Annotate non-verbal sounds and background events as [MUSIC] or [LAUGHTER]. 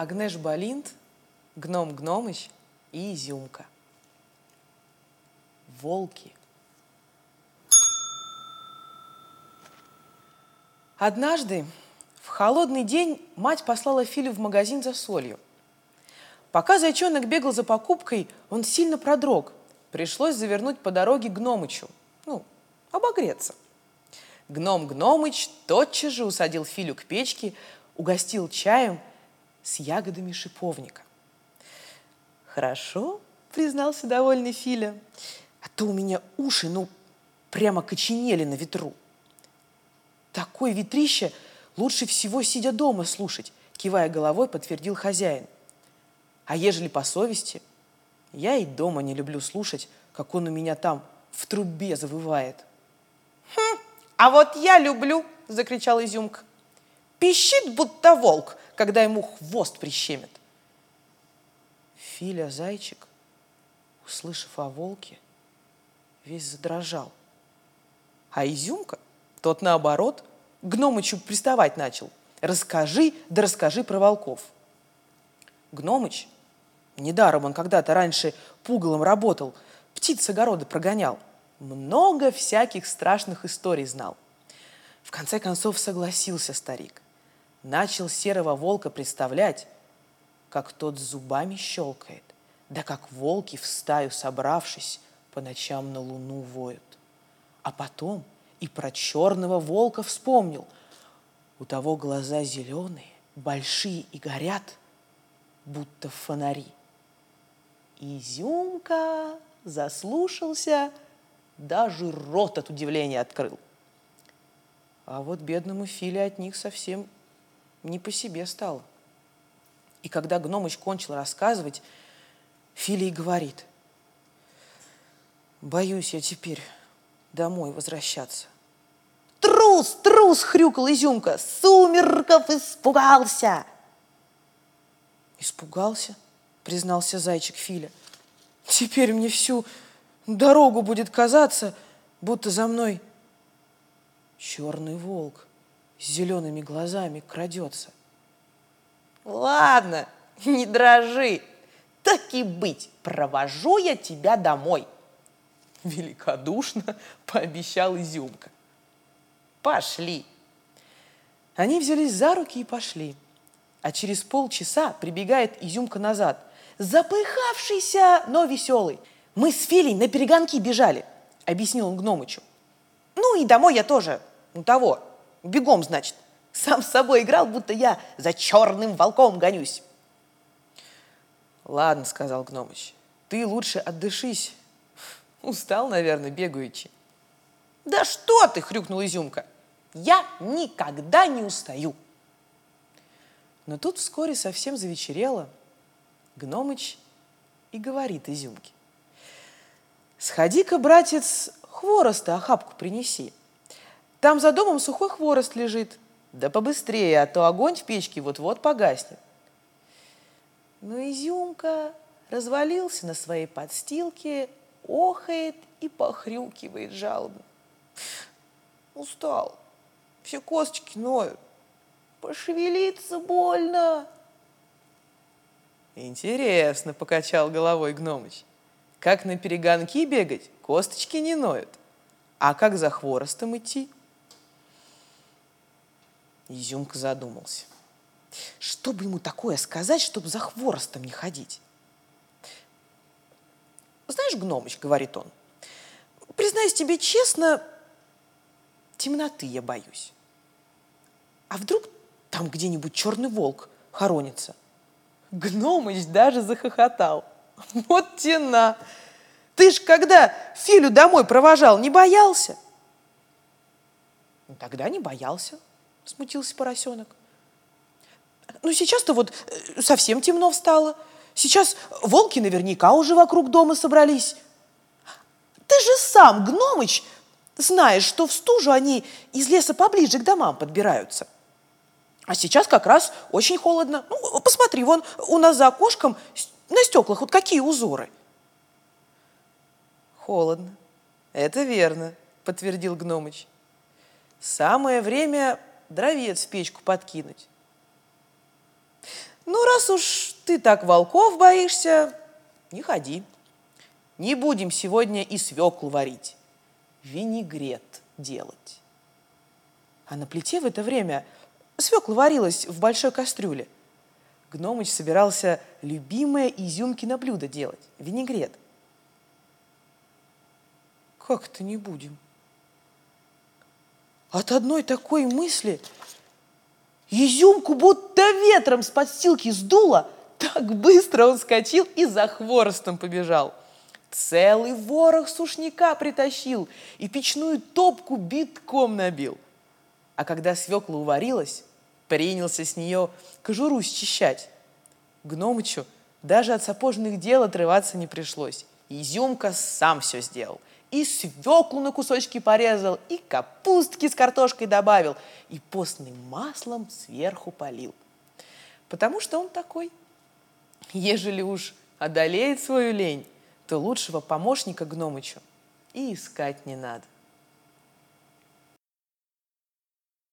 Агнеш Балинт, Гном Гномыч и Изюмка. Волки. Однажды, в холодный день, мать послала Филю в магазин за солью. Пока зайчонок бегал за покупкой, он сильно продрог. Пришлось завернуть по дороге Гномычу. Ну, обогреться. Гном Гномыч тотчас же усадил Филю к печке, угостил чаем с ягодами шиповника. «Хорошо», — признался довольный Филя, «а то у меня уши, ну, прямо коченели на ветру». «Такое ветрище лучше всего сидя дома слушать», — кивая головой, подтвердил хозяин. «А ежели по совести, я и дома не люблю слушать, как он у меня там в трубе завывает». «Хм, а вот я люблю!» – закричал Изюмка. «Пищит, будто волк, когда ему хвост прищемит». Филя зайчик, услышав о волке, весь задрожал. А Изюмка, тот наоборот, Гномычу приставать начал. «Расскажи, да расскажи про волков». Гномыч, недаром он когда-то раньше пугалом работал, птиц с огорода прогонял – много всяких страшных историй знал. В конце концов согласился старик. Начал серого волка представлять, как тот зубами щелкает, да как волки в стаю собравшись по ночам на луну воют. А потом и про черного волка вспомнил. У того глаза зеленые, большие и горят, будто фонари. Изюмка заслушался – даже рот от удивления открыл. А вот бедному Филе от них совсем не по себе стало. И когда Гномыч кончил рассказывать, Филий говорит, «Боюсь я теперь домой возвращаться». «Трус, трус!» — хрюкал Изюмка. «Сумерков испугался!» «Испугался?» — признался зайчик Филя. «Теперь мне всю Дорогу будет казаться, будто за мной черный волк с зелеными глазами крадется. Ладно, [LAUGHS] не дрожи. Так и быть, провожу я тебя домой. Великодушно [LAUGHS] пообещал Изюмка. Пошли. Они взялись за руки и пошли. А через полчаса прибегает Изюмка назад, запыхавшийся, но веселый – мы с Филей на перегонки бежали, объяснил он Гномычу. Ну и домой я тоже, ну того, бегом, значит. Сам с собой играл, будто я за черным волком гонюсь. Ладно, сказал Гномыч, ты лучше отдышись. Устал, наверное, бегаючи. Да что ты, хрюкнул Изюмка. Я никогда не устаю. Но тут вскоре совсем завечерело. Гномыч и говорит Изюмке. Сходи-ка, братец, хвороста охапку принеси. Там за домом сухой хворост лежит. Да побыстрее, а то огонь в печке вот-вот погаснет. Но изюмка развалился на своей подстилке, охает и похрюкивает жалобно. Устал, все косточки ноют, пошевелиться больно. Интересно, покачал головой Гномыч. Как на перегонки бегать, косточки не ноют. А как за хворостом идти? Изюмка задумался. Что бы ему такое сказать, чтобы за хворостом не ходить? «Знаешь, Гномыч, — говорит он, — признаюсь тебе честно, темноты я боюсь. А вдруг там где-нибудь черный волк хоронится?» Гномыч даже захохотал. Вот тена! Ты ж когда Филю домой провожал, не боялся? Тогда не боялся, смутился поросенок. Ну, сейчас-то вот э, совсем темно встало. Сейчас волки наверняка уже вокруг дома собрались. Ты же сам, Гномыч, знаешь, что в стужу они из леса поближе к домам подбираются. А сейчас как раз очень холодно. Ну, посмотри, вон у нас за окошком на стеклах вот какие узоры? Холодно. Это верно, подтвердил Гномыч. Самое время дровец в печку подкинуть. Ну, раз уж ты так волков боишься, не ходи. Не будем сегодня и свеклу варить, винегрет делать. А на плите в это время свекла варилась в большой кастрюле. Гномыч собирался любимое изюмкино блюдо делать – винегрет. Как это не будем? От одной такой мысли изюмку будто ветром с подстилки сдуло, так быстро он скочил и за хворостом побежал. Целый ворох сушняка притащил и печную топку битком набил. А когда свекла уварилась, принялся с нее кожуру счищать. Гномычу даже от сапожных дел отрываться не пришлось. Изюмка сам все сделал – и свеклу на кусочки порезал, и капустки с картошкой добавил, и постным маслом сверху полил. Потому что он такой. Ежели уж одолеет свою лень, то лучшего помощника Гномычу и искать не надо.